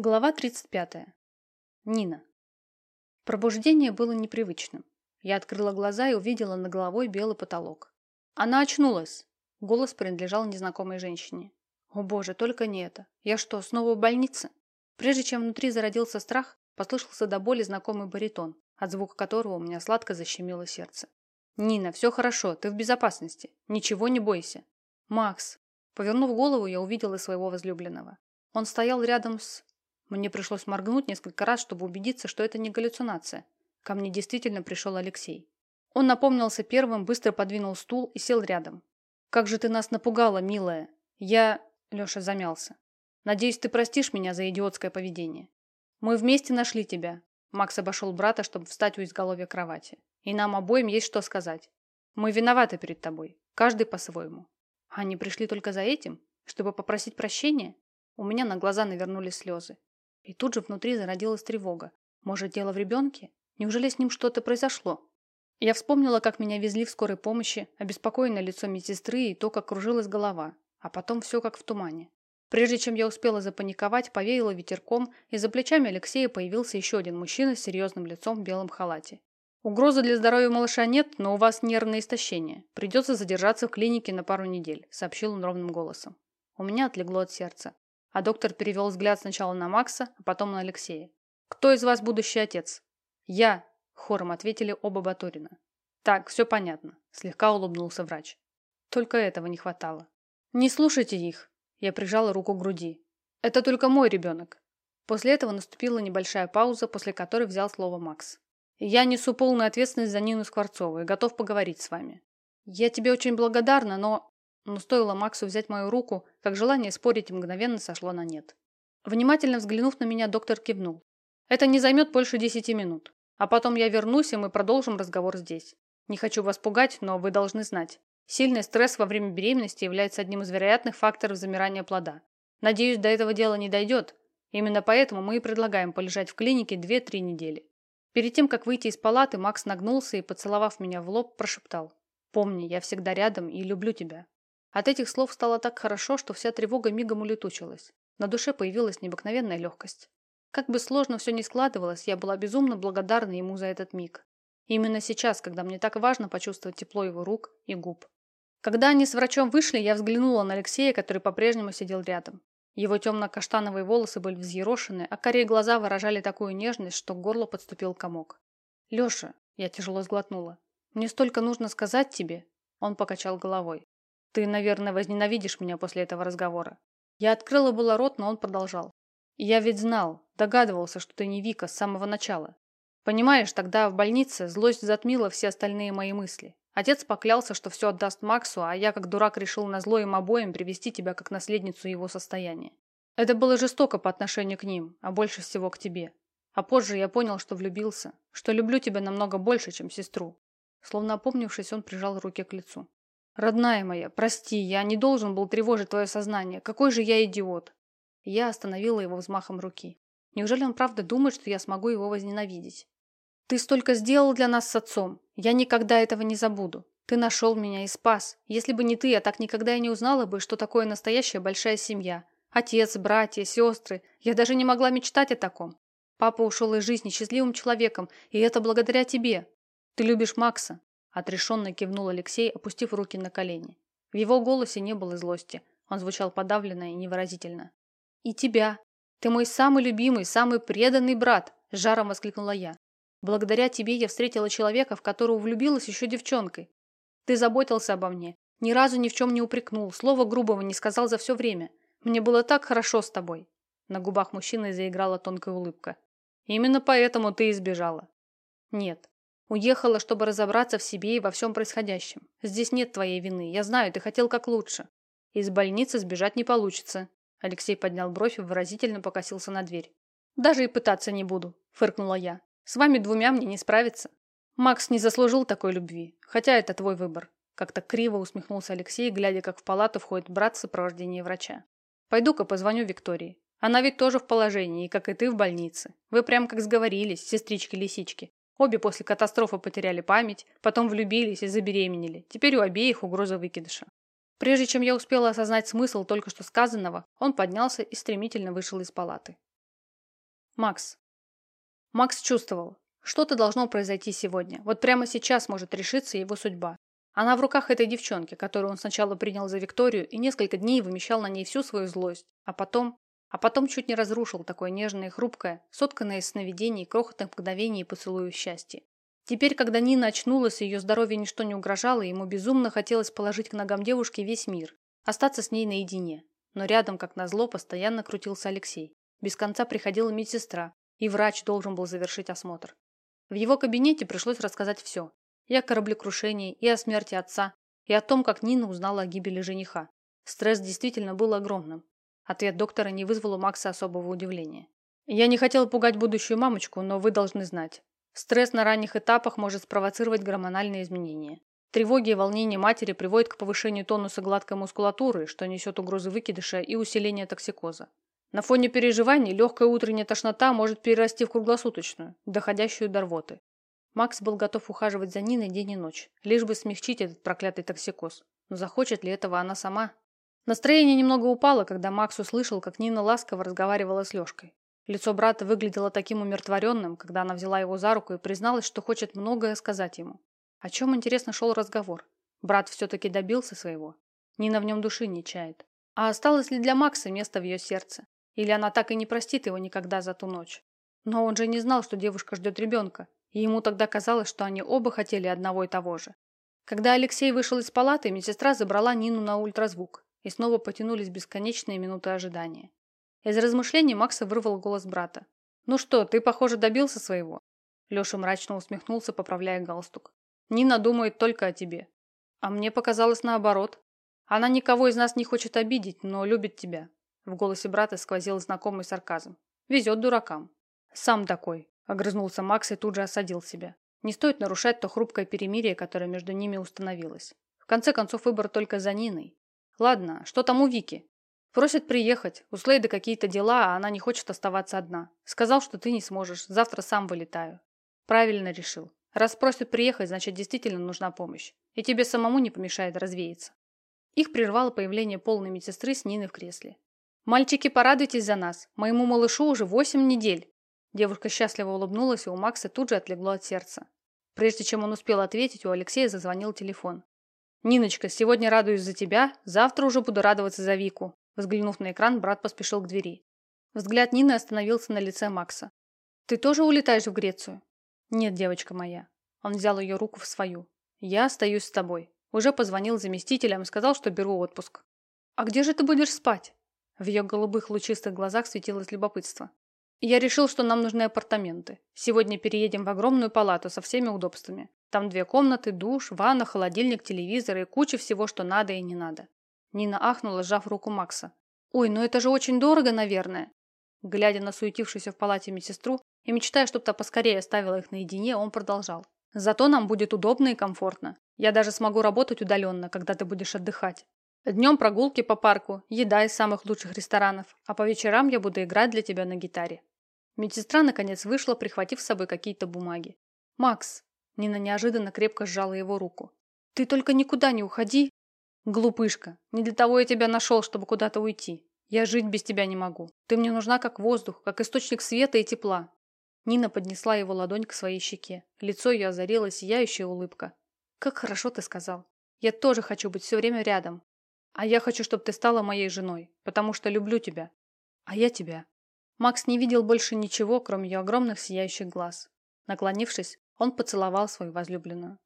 Глава 35. Нина. Пробуждение было непривычным. Я открыла глаза и увидела над головой белый потолок. Она очнулась. Голос принадлежал незнакомой женщине. О боже, только не это. Я что, снова в больнице? Прежде чем внутри зародился страх, послышался до боли знакомый баритон, от звука которого у меня сладко защемило сердце. «Нина, все хорошо, ты в безопасности. Ничего не бойся». «Макс». Повернув голову, я увидела своего возлюбленного. Он стоял рядом с мне пришлось моргнуть несколько раз, чтобы убедиться, что это не галлюцинация. Ко мне действительно пришел Алексей. Он напомнился первым, быстро подвинул стул и сел рядом. «Как же ты нас напугала, милая!» «Я...» – Леша замялся. «Надеюсь, ты простишь меня за идиотское поведение. Мы вместе нашли тебя». Макс обошел брата, чтобы встать у изголовья кровати. «И нам обоим есть что сказать. Мы виноваты перед тобой. Каждый по-своему. Они пришли только за этим? Чтобы попросить прощения?» У меня на глаза навернулись слезы. И тут же внутри зародилась тревога. Может, дело в ребенке? Неужели с ним что-то произошло? Я вспомнила, как меня везли в скорой помощи, обеспокоенное лицо медсестры и то, как кружилась голова, а потом все как в тумане. Прежде чем я успела запаниковать, повеяло ветерком, и за плечами Алексея появился еще один мужчина с серьезным лицом в белом халате. «Угрозы для здоровья малыша нет, но у вас нервное истощение. Придется задержаться в клинике на пару недель», – сообщил он ровным голосом. У меня отлегло от сердца. А доктор перевел взгляд сначала на Макса, а потом на Алексея. «Кто из вас будущий отец?» «Я», – хором ответили оба Батурина. «Так, все понятно», – слегка улыбнулся врач. Только этого не хватало. «Не слушайте их», – я прижала руку к груди. «Это только мой ребенок». После этого наступила небольшая пауза, после которой взял слово Макс. «Я несу полную ответственность за Нину Скворцову и готов поговорить с вами. Я тебе очень благодарна, но но стоило Максу взять мою руку, как желание спорить мгновенно сошло на нет. Внимательно взглянув на меня, доктор кивнул. «Это не займет больше десяти минут. А потом я вернусь, и мы продолжим разговор здесь. Не хочу вас пугать, но вы должны знать. Сильный стресс во время беременности является одним из вероятных факторов замирания плода. Надеюсь, до этого дела не дойдет. Именно поэтому мы и предлагаем полежать в клинике 2-3 недели. Перед тем, как выйти из палаты, Макс нагнулся и, поцеловав меня в лоб, прошептал. «Помни, я всегда рядом и люблю тебя». От этих слов стало так хорошо, что вся тревога мигом улетучилась. На душе появилась необыкновенная легкость. Как бы сложно все ни складывалось, я была безумно благодарна ему за этот миг. именно сейчас, когда мне так важно почувствовать тепло его рук и губ. Когда они с врачом вышли, я взглянула на Алексея, который по-прежнему сидел рядом. Его темно-каштановые волосы были взъерошены, а корей глаза выражали такую нежность, что к горлу подступил комок. «Леша», – я тяжело сглотнула, – «мне столько нужно сказать тебе». Он покачал головой. Ты, наверное, возненавидишь меня после этого разговора. Я открыла было рот, но он продолжал. Я ведь знал, догадывался, что ты не Вика с самого начала. Понимаешь, тогда в больнице злость затмила все остальные мои мысли. Отец поклялся, что все отдаст Максу, а я как дурак решил на зло им обоим привести тебя как наследницу его состояния. Это было жестоко по отношению к ним, а больше всего к тебе. А позже я понял, что влюбился, что люблю тебя намного больше, чем сестру. Словно опомнившись, он прижал руки к лицу. «Родная моя, прости, я не должен был тревожить твое сознание. Какой же я идиот!» Я остановила его взмахом руки. Неужели он правда думает, что я смогу его возненавидеть? «Ты столько сделал для нас с отцом. Я никогда этого не забуду. Ты нашел меня и спас. Если бы не ты, я так никогда и не узнала бы, что такое настоящая большая семья. Отец, братья, сестры. Я даже не могла мечтать о таком. Папа ушел из жизни счастливым человеком, и это благодаря тебе. Ты любишь Макса. Отрешенно кивнул Алексей, опустив руки на колени. В его голосе не было злости. Он звучал подавленно и невыразительно. «И тебя. Ты мой самый любимый, самый преданный брат!» – жаром воскликнула я. «Благодаря тебе я встретила человека, в которого влюбилась еще девчонкой. Ты заботился обо мне, ни разу ни в чем не упрекнул, слова грубого не сказал за все время. Мне было так хорошо с тобой». На губах мужчины заиграла тонкая улыбка. «Именно поэтому ты избежала». «Нет, Уехала, чтобы разобраться в себе и во всем происходящем. Здесь нет твоей вины. Я знаю, ты хотел как лучше. Из больницы сбежать не получится. Алексей поднял бровь и выразительно покосился на дверь. Даже и пытаться не буду, фыркнула я. С вами двумя мне не справиться. Макс не заслужил такой любви, хотя это твой выбор. Как-то криво усмехнулся Алексей, глядя, как в палату входит брат в сопровождении врача. Пойду-ка позвоню Виктории. Она ведь тоже в положении, как и ты в больнице. Вы прям как сговорились, сестрички-лисички. Обе после катастрофы потеряли память, потом влюбились и забеременели. Теперь у обеих угроза выкидыша. Прежде чем я успела осознать смысл только что сказанного, он поднялся и стремительно вышел из палаты. Макс. Макс чувствовал, что-то должно произойти сегодня. Вот прямо сейчас может решиться его судьба. Она в руках этой девчонки, которую он сначала принял за Викторию и несколько дней вымещал на ней всю свою злость, а потом... А потом чуть не разрушил такое нежное и хрупкое, сотканное из сновидений, крохотных мгновений и поцелуев счастья. Теперь, когда Нина очнулась и ее здоровью ничто не угрожало, ему безумно хотелось положить к ногам девушки весь мир, остаться с ней наедине. Но рядом, как назло, постоянно крутился Алексей. Без конца приходила медсестра, и врач должен был завершить осмотр. В его кабинете пришлось рассказать все. И о кораблекрушении, и о смерти отца, и о том, как Нина узнала о гибели жениха. Стресс действительно был огромным. Ответ доктора не вызвал у Макса особого удивления. «Я не хотел пугать будущую мамочку, но вы должны знать. Стресс на ранних этапах может спровоцировать гормональные изменения. Тревоги и волнения матери приводят к повышению тонуса гладкой мускулатуры, что несет угрозы выкидыша и усиления токсикоза. На фоне переживаний легкая утренняя тошнота может перерасти в круглосуточную, доходящую до рвоты. Макс был готов ухаживать за Ниной день и ночь, лишь бы смягчить этот проклятый токсикоз. Но захочет ли этого она сама? Настроение немного упало, когда Макс услышал, как Нина ласково разговаривала с Лешкой. Лицо брата выглядело таким умиротворенным, когда она взяла его за руку и призналась, что хочет многое сказать ему. О чем, интересно, шел разговор? Брат все-таки добился своего. Нина в нем души не чает. А осталось ли для Макса место в ее сердце? Или она так и не простит его никогда за ту ночь? Но он же не знал, что девушка ждет ребенка, и ему тогда казалось, что они оба хотели одного и того же. Когда Алексей вышел из палаты, медсестра забрала Нину на ультразвук, и снова потянулись бесконечные минуты ожидания. Из размышлений Макса вырвал голос брата. «Ну что, ты, похоже, добился своего?» Леша мрачно усмехнулся, поправляя галстук. «Нина думает только о тебе. А мне показалось наоборот. Она никого из нас не хочет обидеть, но любит тебя». В голосе брата сквозил знакомый сарказм. «Везет дуракам». «Сам такой», Огрызнулся Макс и тут же осадил себя. Не стоит нарушать то хрупкое перемирие, которое между ними установилось. В конце концов, выбор только за Ниной. Ладно, что там у Вики? Просит приехать. У Слейда какие-то дела, а она не хочет оставаться одна. Сказал, что ты не сможешь. Завтра сам вылетаю. Правильно решил. Раз просит приехать, значит, действительно нужна помощь. И тебе самому не помешает развеяться. Их прервало появление полной медсестры с Ниной в кресле. «Мальчики, порадуйтесь за нас. Моему малышу уже восемь недель. Девушка счастливо улыбнулась, и у Макса тут же отлегло от сердца. Прежде чем он успел ответить, у Алексея зазвонил телефон. «Ниночка, сегодня радуюсь за тебя, завтра уже буду радоваться за Вику». Взглянув на экран, брат поспешил к двери. Взгляд Нины остановился на лице Макса. «Ты тоже улетаешь в Грецию?» «Нет, девочка моя». Он взял ее руку в свою. «Я остаюсь с тобой. Уже позвонил заместителям и сказал, что беру отпуск». «А где же ты будешь спать?» В ее голубых лучистых глазах светилось любопытство. Я решил, что нам нужны апартаменты. Сегодня переедем в огромную палату со всеми удобствами. Там две комнаты, душ, ванна, холодильник, телевизор и куча всего, что надо и не надо. Нина ахнула, сжав руку Макса. «Ой, ну это же очень дорого, наверное». Глядя на суетившуюся в палате медсестру и мечтая, чтобы та поскорее оставила их наедине, он продолжал. «Зато нам будет удобно и комфортно. Я даже смогу работать удаленно, когда ты будешь отдыхать. Днем прогулки по парку, еда из самых лучших ресторанов, а по вечерам я буду играть для тебя на гитаре. Медсестра наконец вышла, прихватив с собой какие-то бумаги. «Макс!» Нина неожиданно крепко сжала его руку. «Ты только никуда не уходи!» «Глупышка! Не для того я тебя нашел, чтобы куда-то уйти. Я жить без тебя не могу. Ты мне нужна как воздух, как источник света и тепла». Нина поднесла его ладонь к своей щеке. Лицо ее озарила сияющая улыбка. «Как хорошо ты сказал. Я тоже хочу быть все время рядом. А я хочу, чтобы ты стала моей женой, потому что люблю тебя. А я тебя». Макс не видел больше ничего, кроме ее огромных сияющих глаз. Наклонившись, он поцеловал свою возлюбленную.